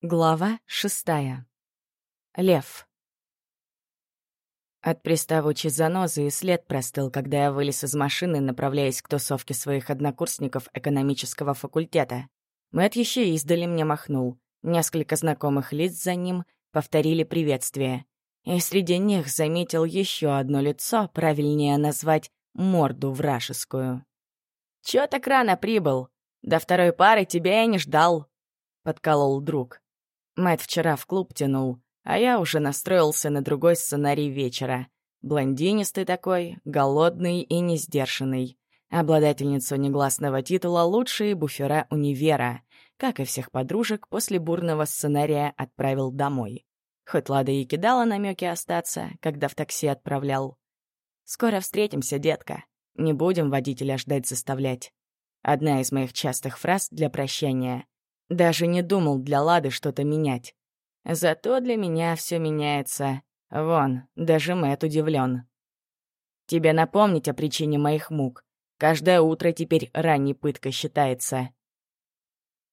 Глава шестая. Лев. От приставучей занозы и след простыл, когда я вылез из машины, направляясь к тусовке своих однокурсников экономического факультета. Мэтт еще издали мне махнул. Несколько знакомых лиц за ним повторили приветствие. И среди них заметил еще одно лицо, правильнее назвать морду вражескую. «Чё так рано прибыл? До второй пары тебя я не ждал», — подколол друг. Мэтт вчера в клуб тянул, а я уже настроился на другой сценарий вечера. Блондинистый такой, голодный и несдержанный. Обладательницу негласного титула «Лучшие буфера универа», как и всех подружек, после бурного сценария отправил домой. Хоть Лада и кидала намеки остаться, когда в такси отправлял. «Скоро встретимся, детка. Не будем водителя ждать заставлять». Одна из моих частых фраз для прощания — даже не думал для Лады что-то менять. Зато для меня все меняется. Вон, даже Мэтт удивлен. Тебе напомнить о причине моих мук. Каждое утро теперь ранней пыткой считается.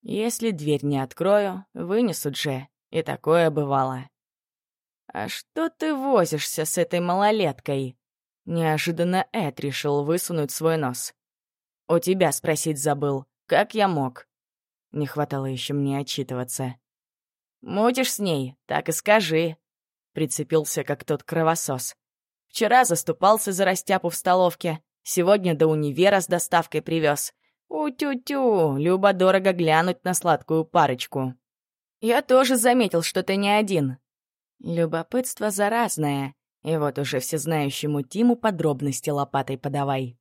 Если дверь не открою, вынесут же. И такое бывало. «А что ты возишься с этой малолеткой?» Неожиданно Эд решил высунуть свой нос. «У тебя спросить забыл. Как я мог?» Не хватало еще мне отчитываться. «Мутишь с ней, так и скажи», — прицепился как тот кровосос. «Вчера заступался за растяпу в столовке, сегодня до универа с доставкой привез. У-тю-тю, любо-дорого глянуть на сладкую парочку». «Я тоже заметил, что ты не один». Любопытство заразное, и вот уже всезнающему Тиму подробности лопатой подавай.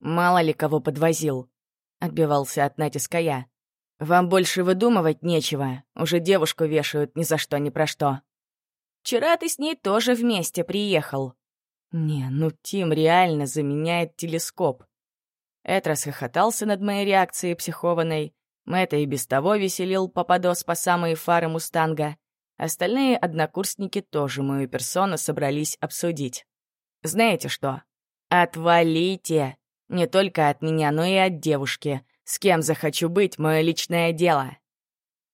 «Мало ли кого подвозил», — отбивался от натиска я. «Вам больше выдумывать нечего. Уже девушку вешают ни за что, ни про что». «Вчера ты с ней тоже вместе приехал». «Не, ну Тим реально заменяет телескоп». Эд расхохотался над моей реакцией психованной. Мэтта и без того веселил Пападос по самые фары Мустанга. Остальные однокурсники тоже мою персону собрались обсудить. «Знаете что? Отвалите! Не только от меня, но и от девушки. С кем захочу быть — мое личное дело.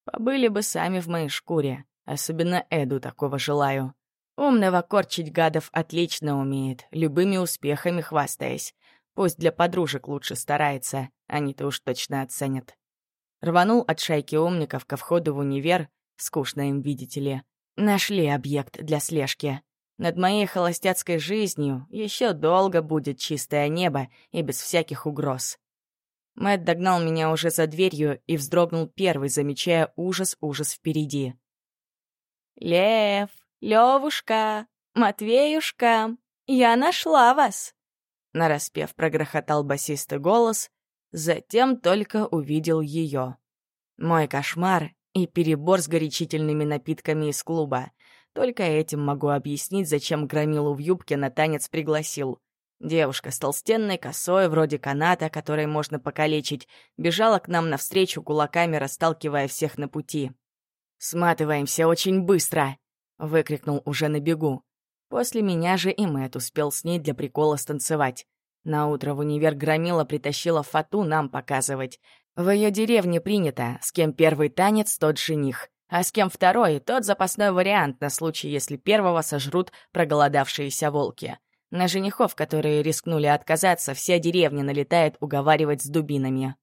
Побыли бы сами в моей шкуре. Особенно Эду такого желаю. Умного корчить гадов отлично умеет, любыми успехами хвастаясь. Пусть для подружек лучше старается, они-то уж точно оценят. Рванул от шайки умников ко входу в универ, скучно им, видите ли. Нашли объект для слежки. Над моей холостяцкой жизнью еще долго будет чистое небо и без всяких угроз. Мэт догнал меня уже за дверью и вздрогнул первый, замечая ужас-ужас впереди. «Лев, Левушка, Матвеюшка, я нашла вас!» Нараспев прогрохотал басистый голос, затем только увидел ее. Мой кошмар и перебор с горячительными напитками из клуба. Только этим могу объяснить, зачем Громилу в юбке на танец пригласил. Девушка с толстенной косой, вроде каната, которой можно покалечить, бежала к нам навстречу, кулаками расталкивая всех на пути. «Сматываемся очень быстро!» — выкрикнул уже на бегу. После меня же и Мэтт успел с ней для прикола станцевать. Наутро в универ Громила притащила фату нам показывать. В ее деревне принято, с кем первый танец, тот жених, а с кем второй, тот запасной вариант на случай, если первого сожрут проголодавшиеся волки. На женихов, которые рискнули отказаться, вся деревня налетает уговаривать с дубинами.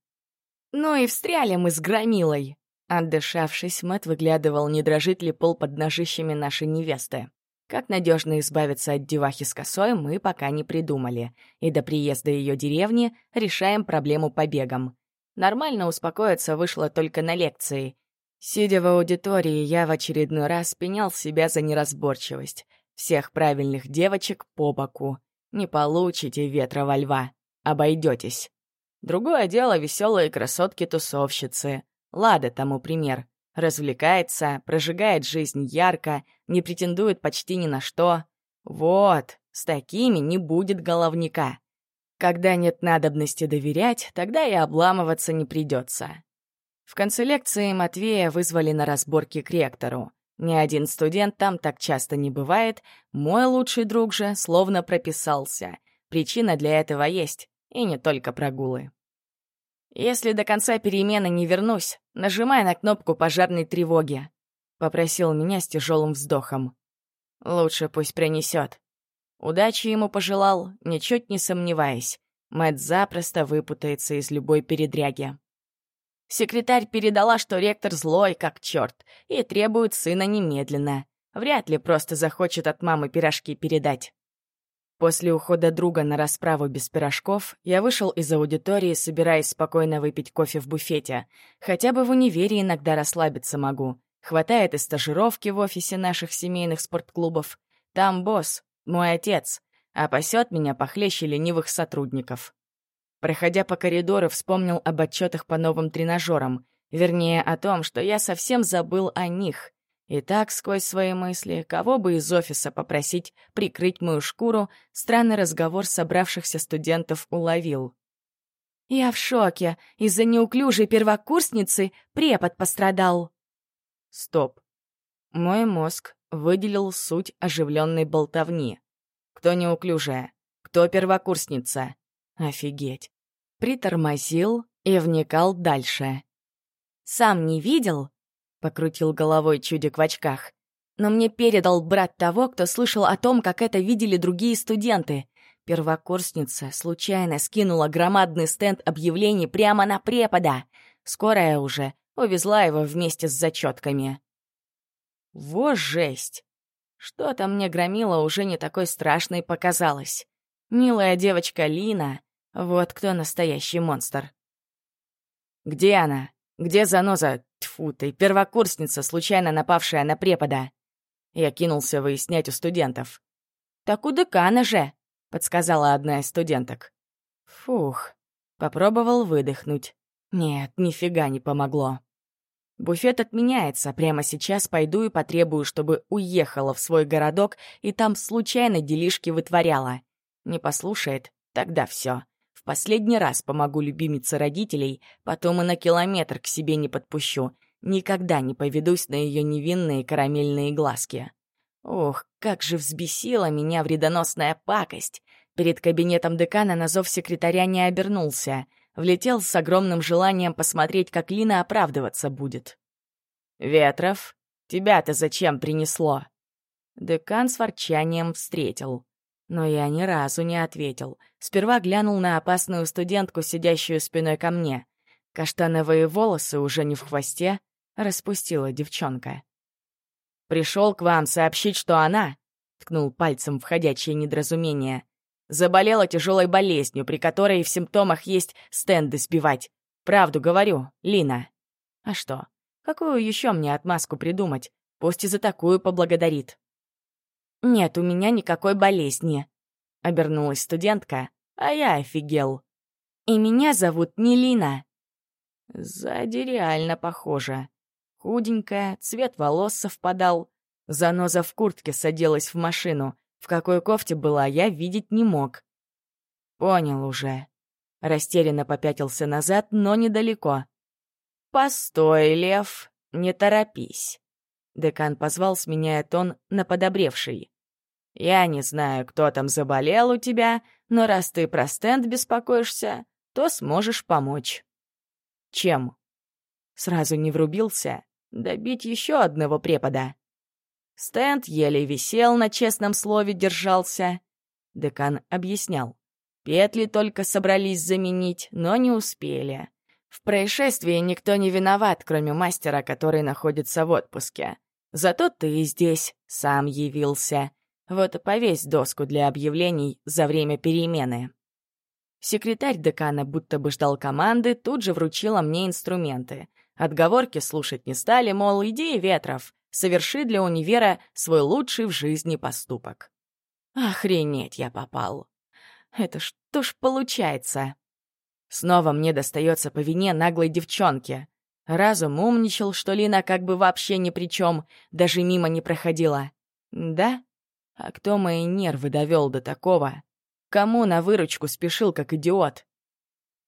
Ну и встряли мы с громилой. Отдышавшись, Мэт выглядывал, не дрожит ли пол под ножищами нашей невесты. Как надежно избавиться от девахи с косой, мы пока не придумали, и до приезда ее деревни решаем проблему побегом. Нормально успокоиться вышло только на лекции. Сидя в аудитории, я в очередной раз пенял себя за неразборчивость — всех правильных девочек по боку. Не получите ветра во льва. Обойдетесь. Другое дело веселые красотки-тусовщицы. Лада тому пример. Развлекается, прожигает жизнь ярко, не претендует почти ни на что. Вот, с такими не будет головника. Когда нет надобности доверять, тогда и обламываться не придется. В конце лекции Матвея вызвали на разборки к ректору. Ни один студент там так часто не бывает, мой лучший друг же словно прописался. Причина для этого есть, и не только прогулы. «Если до конца перемены не вернусь, нажимай на кнопку пожарной тревоги», — попросил меня с тяжелым вздохом. «Лучше пусть принесет». Удачи ему пожелал, ничуть не сомневаясь. Мэтт запросто выпутается из любой передряги. Секретарь передала, что ректор злой, как черт, и требует сына немедленно. Вряд ли просто захочет от мамы пирожки передать. После ухода друга на расправу без пирожков я вышел из аудитории, собираясь спокойно выпить кофе в буфете. Хотя бы в универе иногда расслабиться могу. Хватает и стажировки в офисе наших семейных спортклубов. Там босс, мой отец, а пасет меня похлеще ленивых сотрудников. Проходя по коридору, вспомнил об отчетах по новым тренажерам. Вернее, о том, что я совсем забыл о них. И так, сквозь свои мысли, кого бы из офиса попросить прикрыть мою шкуру, странный разговор собравшихся студентов уловил. «Я в шоке. Из-за неуклюжей первокурсницы препод пострадал». Стоп. Мой мозг выделил суть оживленной болтовни. Кто неуклюжая? Кто первокурсница? Офигеть. Притормозил и вникал дальше. «Сам не видел?» — покрутил головой чудик в очках. «Но мне передал брат того, кто слышал о том, как это видели другие студенты. Первокурсница случайно скинула громадный стенд объявлений прямо на препода. Скорая уже увезла его вместе с зачетками». Во жесть! Что-то мне громило уже не такой страшной показалось. Милая девочка Лина, вот кто настоящий монстр. «Где она?» Где заноза? Тьфу ты, первокурсница, случайно напавшая на препода. Я кинулся выяснять у студентов. «Так у декана же!» — подсказала одна из студенток. Фух, попробовал выдохнуть. Нет, нифига не помогло. Буфет отменяется, прямо сейчас пойду и потребую, чтобы уехала в свой городок и там случайно делишки вытворяла. Не послушает, тогда все. Последний раз помогу любимице родителей, потом и на километр к себе не подпущу. Никогда не поведусь на ее невинные карамельные глазки. Ох, как же взбесила меня вредоносная пакость! Перед кабинетом декана на зов секретаря не обернулся. Влетел с огромным желанием посмотреть, как Лина оправдываться будет. «Ветров, тебя-то зачем принесло?» Декан с ворчанием встретил. Но я ни разу не ответил. Сперва глянул на опасную студентку, сидящую спиной ко мне. Каштановые волосы уже не в хвосте, распустила девчонка. «Пришел к вам сообщить, что она...» — ткнул пальцем в ходячее недоразумение. «Заболела тяжелой болезнью, при которой в симптомах есть стенды сбивать. Правду говорю, Лина». «А что? Какую еще мне отмазку придумать? Пусть и за такую поблагодарит». «Нет у меня никакой болезни», — обернулась студентка, а я офигел. «И меня зовут Нелина». Сзади реально похоже. Худенькая, цвет волос совпадал. Заноза в куртке садилась в машину. В какой кофте была, я видеть не мог. Понял уже. Растерянно попятился назад, но недалеко. «Постой, Лев, не торопись. Декан позвал, сменяя тон на подобревший. «Я не знаю, кто там заболел у тебя, но раз ты про стенд беспокоишься, то сможешь помочь». «Чем?» Сразу не врубился. Добить еще одного препода. Стенд еле висел, на честном слове держался. Декан объяснял. Петли только собрались заменить, но не успели. В происшествии никто не виноват, кроме мастера, который находится в отпуске. Зато ты здесь сам явился. Вот и повесь доску для объявлений за время перемены». Секретарь декана будто бы ждал команды, тут же вручила мне инструменты. Отговорки слушать не стали, мол, иди, Ветров, соверши для универа свой лучший в жизни поступок. Охренеть я попал. Это что ж получается? Снова мне достается по вине наглой девчонки. Разум умничал, что Лина как бы вообще ни при чем, даже мимо не проходила. Да? А кто мои нервы довел до такого? Кому на выручку спешил, как идиот?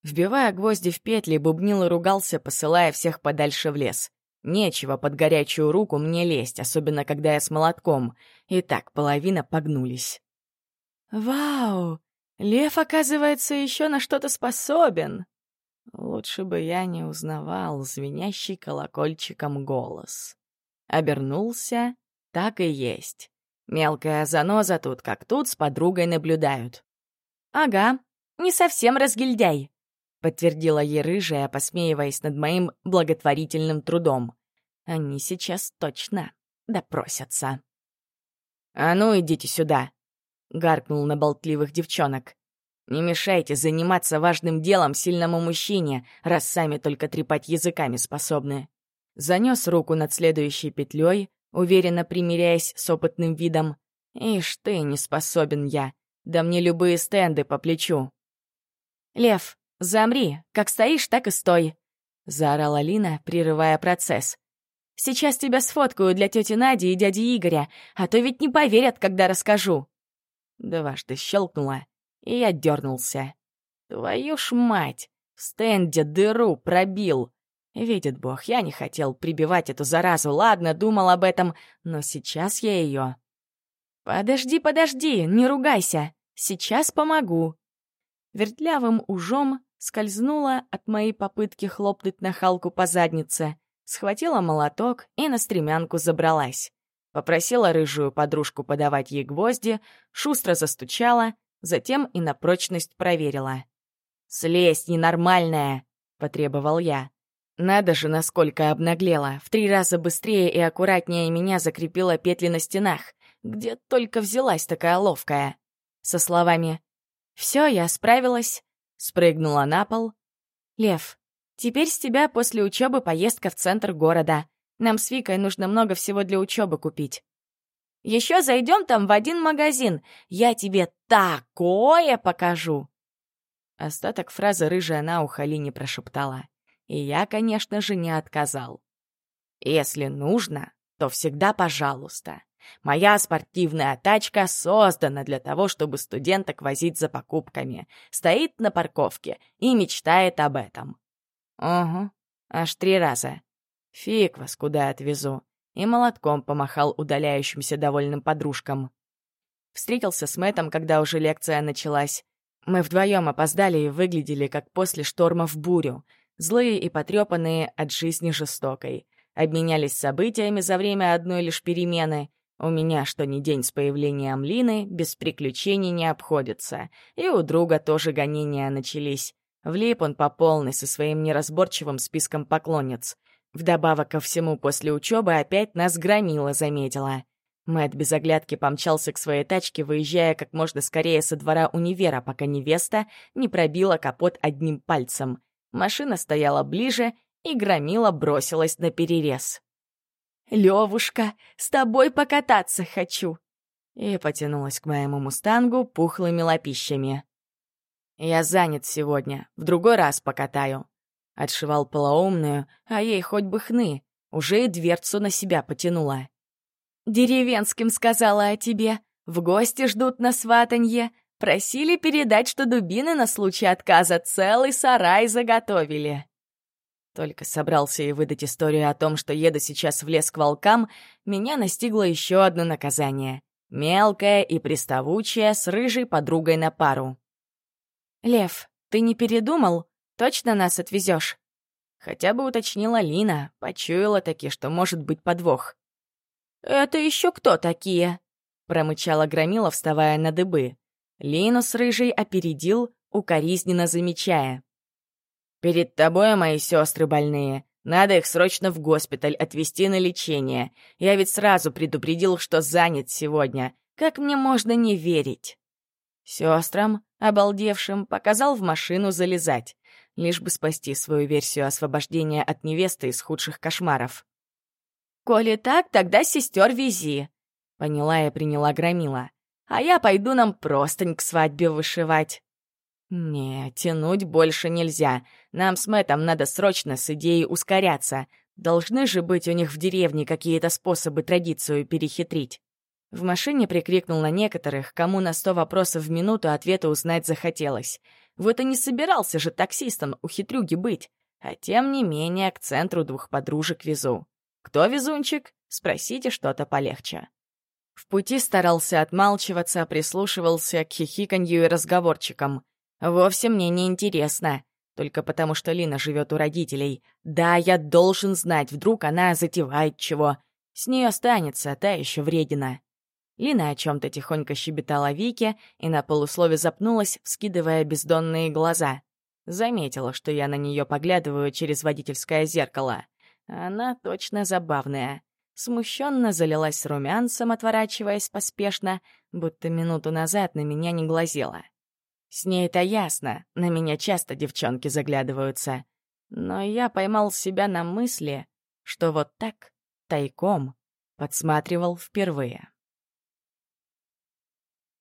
Вбивая гвозди в петли, бубнил и ругался, посылая всех подальше в лес. Нечего под горячую руку мне лезть, особенно когда я с молотком. И так половина погнулись. «Вау! Лев, оказывается, еще на что-то способен!» Лучше бы я не узнавал звенящий колокольчиком голос. Обернулся, так и есть. Мелкая заноза тут как тут с подругой наблюдают. «Ага, не совсем разгильдяй», — подтвердила ей рыжая, посмеиваясь над моим благотворительным трудом. «Они сейчас точно допросятся». «А ну, идите сюда!» — гаркнул на болтливых девчонок. «Не мешайте заниматься важным делом сильному мужчине, раз сами только трепать языками способны». Занес руку над следующей петлей, уверенно примиряясь с опытным видом. «Ишь ты, не способен я. Да мне любые стенды по плечу». «Лев, замри, как стоишь, так и стой», — заорала Лина, прерывая процесс. «Сейчас тебя сфоткаю для тети Нади и дяди Игоря, а то ведь не поверят, когда расскажу». Дважды щелкнула, и я дернулся. «Твою ж мать! В стенде дыру пробил!» Видит Бог, я не хотел прибивать эту заразу, ладно, думал об этом, но сейчас я ее. «Подожди, подожди, не ругайся, сейчас помогу». Вертлявым ужом скользнула от моей попытки хлопнуть нахалку по заднице, схватила молоток и на стремянку забралась. Попросила рыжую подружку подавать ей гвозди, шустро застучала, затем и на прочность проверила. «Слезь, ненормальная!» — потребовал я. Надо же, насколько обнаглела. В три раза быстрее и аккуратнее меня закрепила петли на стенах. Где только взялась такая ловкая. Со словами «Все, я справилась», спрыгнула на пол. «Лев, теперь с тебя после учебы поездка в центр города. Нам с Викой нужно много всего для учебы купить. Еще зайдем там в один магазин. Я тебе такое покажу!» Остаток фразы рыжая на ухо Лине прошептала. И я, конечно же, не отказал. Если нужно, то всегда пожалуйста. Моя спортивная тачка создана для того, чтобы студенток возить за покупками. Стоит на парковке и мечтает об этом. Ого, аж три раза. Фиг вас куда отвезу. И молотком помахал удаляющимся довольным подружкам. Встретился с Мэтом, когда уже лекция началась. Мы вдвоем опоздали и выглядели, как после шторма в бурю — злые и потрепанные от жизни жестокой. Обменялись событиями за время одной лишь перемены. У меня что ни день с появлением Лины без приключений не обходится. И у друга тоже гонения начались. Влип он по полной со своим неразборчивым списком поклонниц. Вдобавок ко всему, после учебы опять нас громила заметила. Мэт без оглядки помчался к своей тачке, выезжая как можно скорее со двора универа, пока невеста не пробила капот одним пальцем. Машина стояла ближе, и громила бросилась на перерез. «Левушка, с тобой покататься хочу!» И потянулась к моему мустангу пухлыми лапищами. «Я занят сегодня, в другой раз покатаю», — отшивал полоумную, а ей хоть бы хны, уже и дверцу на себя потянула. «Деревенским сказала о тебе, в гости ждут на сватанье, Просили передать, что дубины на случай отказа целый сарай заготовили. Только собрался и выдать историю о том, что еду сейчас в лес к волкам, меня настигло еще одно наказание. Мелкое и приставучее, с рыжей подругой на пару. «Лев, ты не передумал? Точно нас отвезешь? Хотя бы уточнила Лина, почуяла таки, что может быть подвох. «Это еще кто такие?» — промычала Громила, вставая на дыбы. Лину с Рыжей опередил, укоризненно замечая. «Перед тобой мои сестры больные. Надо их срочно в госпиталь отвезти на лечение. Я ведь сразу предупредил, что занят сегодня. Как мне можно не верить?» Сестрам, обалдевшим, показал в машину залезать, лишь бы спасти свою версию освобождения от невесты из худших кошмаров. «Коли так, тогда сестер вези», — поняла и приняла Громила а я пойду нам простынь к свадьбе вышивать. Не, тянуть больше нельзя. Нам с Мэттом надо срочно с идеей ускоряться. Должны же быть у них в деревне какие-то способы традицию перехитрить. В машине прикрикнул на некоторых, кому на сто вопросов в минуту ответа узнать захотелось. Вот и не собирался же таксистом у хитрюги быть. А тем не менее к центру двух подружек везу. Кто везунчик? Спросите что-то полегче. В пути старался отмалчиваться, прислушивался к хихиканью и разговорчикам. Вовсе мне не интересно. только потому, что Лина живет у родителей. Да, я должен знать, вдруг она затевает чего. С нее останется, та еще вредина. Лина о чем-то тихонько щебетала Вике и на полуслове запнулась, вскидывая бездонные глаза. Заметила, что я на нее поглядываю через водительское зеркало. Она точно забавная. Смущенно залилась румянцем, отворачиваясь поспешно, будто минуту назад на меня не глазела. С ней это ясно, на меня часто девчонки заглядываются. Но я поймал себя на мысли, что вот так, тайком, подсматривал впервые.